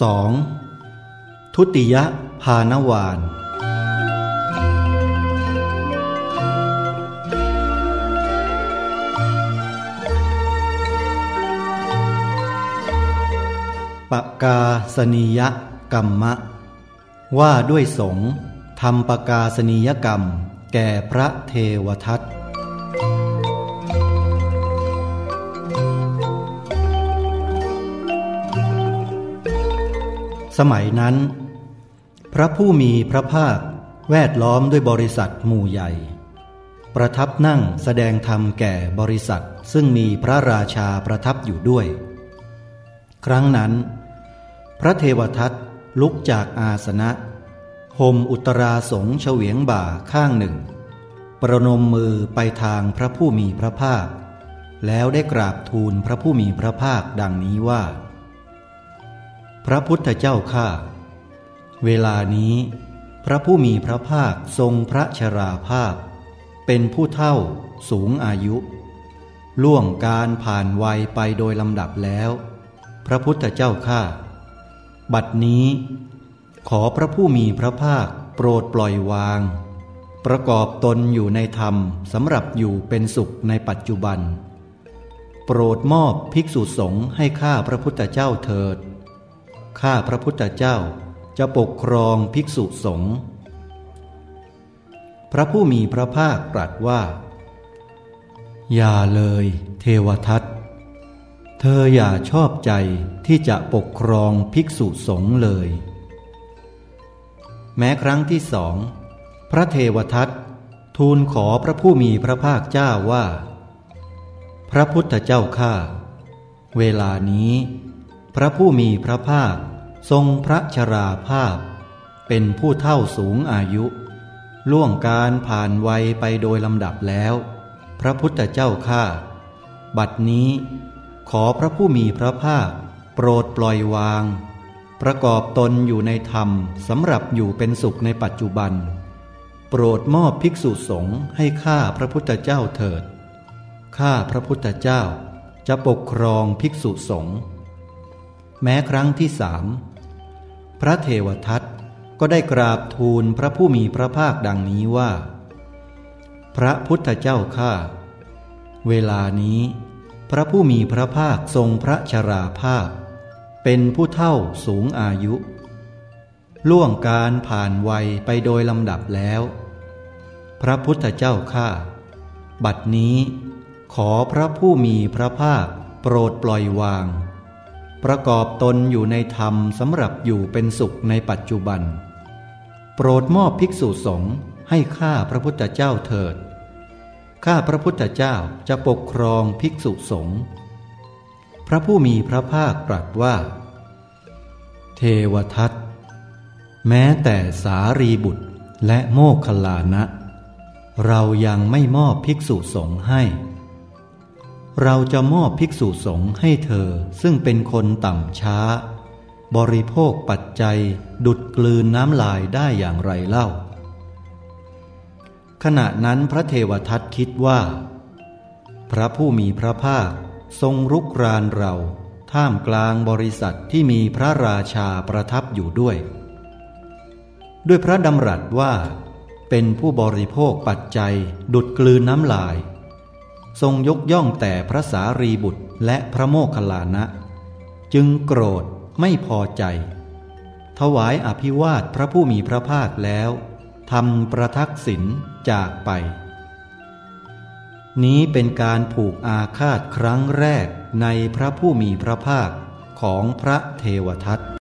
2. ทุติยภานวานปกาสนียกรรมะ ว่าด้วยสงทำปกาสนียกรรม แก่พระเทวทัต สมัยนั้น พระผู้มีพระภาคแวดล้อมด้วยบริษัทหมู่ใหญ่ ประทับนั่งแสดงธรรมแก่บริษัทซึ่งมีพระราชาประทับอยู่ด้วย ครั้งนั้น พระเทวทัตลุกจากอาสนะห่มอุตราสงเฉวียงบ่าข้างหนึ่ง ประนมมือไปทางพระผู้มีพระภาค แล้วได้กราบทูลพระผู้มีพระภาคดังนี้ว่า พระพุทธเจ้าข้าเวลานี้ พระผู้มีพระภาคทรงพระชราภาพ เป็นผู้เท่าสูงอายุ ล่วงการผ่านวัยไปโดยลำดับแล้ว พระพุทธเจ้าข้าบัดนี้ ขอพระผู้มีพระภาคโปรดปล่อยวาง ประกอบตนอยู่ในธรรมสำหรับอยู่เป็นสุขในปัจจุบัน โปรดมอบภิกษุสงฆ์ให้ข้าพระพุทธเจ้าเถิด ข้าพระพุทธเจ้าจะปกครองภิกษุสงฆ์พระผู้มีพระภาคตรัสว่า อย่าเลยเทวทัตเธออย่าชอบใจที่จะปกครองภิกษุสงฆ์เลย แม้ครั้งที่สอง พระเทวทัตทูลขอพระผู้มีพระภาคเจ้าว่า พระพุทธเจ้าข้าเวลานี้ พระผู้มีพระภาค ทรงพระชราภาพ เป็นผู้เท่าสูงอายุ ล่วงการผ่านวัยไปโดยลำดับแล้ว พระพุทธเจ้าข้าบัดนี้ขอพระผู้มีพระภาค โปรดปล่อยวาง ประกอบตนอยู่ในธรรมสำหรับอยู่เป็นสุขในปัจจุบัน โปรดมอบภิกษุสงฆ์ให้ข้าพระพุทธเจ้าเถิดข้าพระพุทธเจ้าจะปกครองภิกษุสงฆ์ แม้ครั้งที่สามพระเทวทัตก็ได้กราบทูลพระผู้มีพระภาคดังนี้ว่า พระพุทธเจ้าข้าเวลานี้ พระผู้มีพระภาคทรงพระชราภาพ เป็นผู้เท่าสูงอายุ ล่วงการผ่านวัยไปโดยลำดับแล้ว พระพุทธเจ้าข้าบัดนี้ขอพระผู้มีพระภาคโปรดปล่อยวาง ประกอบตนอยู่ในธรรมสำหรับอยู่เป็นสุขในปัจจุบัน โปรดมอบภิกษุสงฆ์ให้ข้าพระพุทธเจ้าเถิด ข้าพระพุทธเจ้าจะปกครองภิกษุสงฆ์พระผู้มีพระภาคตรัสว่า เทวทัตแม้แต่สารีบุตรและโมคคลานะ เรายังไม่มอบภิกษุสงฆ์ให้ เราจะมอบภิกษุสงฆ์ให้เธอซึ่งเป็นคนต่ำช้า บริโภคปัจจัยดุดกลืนน้ำลายได้อย่างไรเล่า ขณะนั้นพระเทวทัตคิดว่า พระผู้มีพระภาคทรงรุกรานเราท่ามกลางบริษัทที่มีพระราชาประทับอยู่ด้วย ด้วยพระดำรัสว่า เป็นผู้บริโภคปัจจัยดุดกลืนน้ำลาย ทรงยกย่องแต่พระสารีบุตรและพระโมคคัลลานะ จึงโกรธไม่พอใจ ถวายอภิวาทพระผู้มีพระภาคแล้วทำประทักษิณจากไป นี้เป็นการผูกอาฆาตครั้งแรกในพระผู้มีพระภาคของพระเทวทัต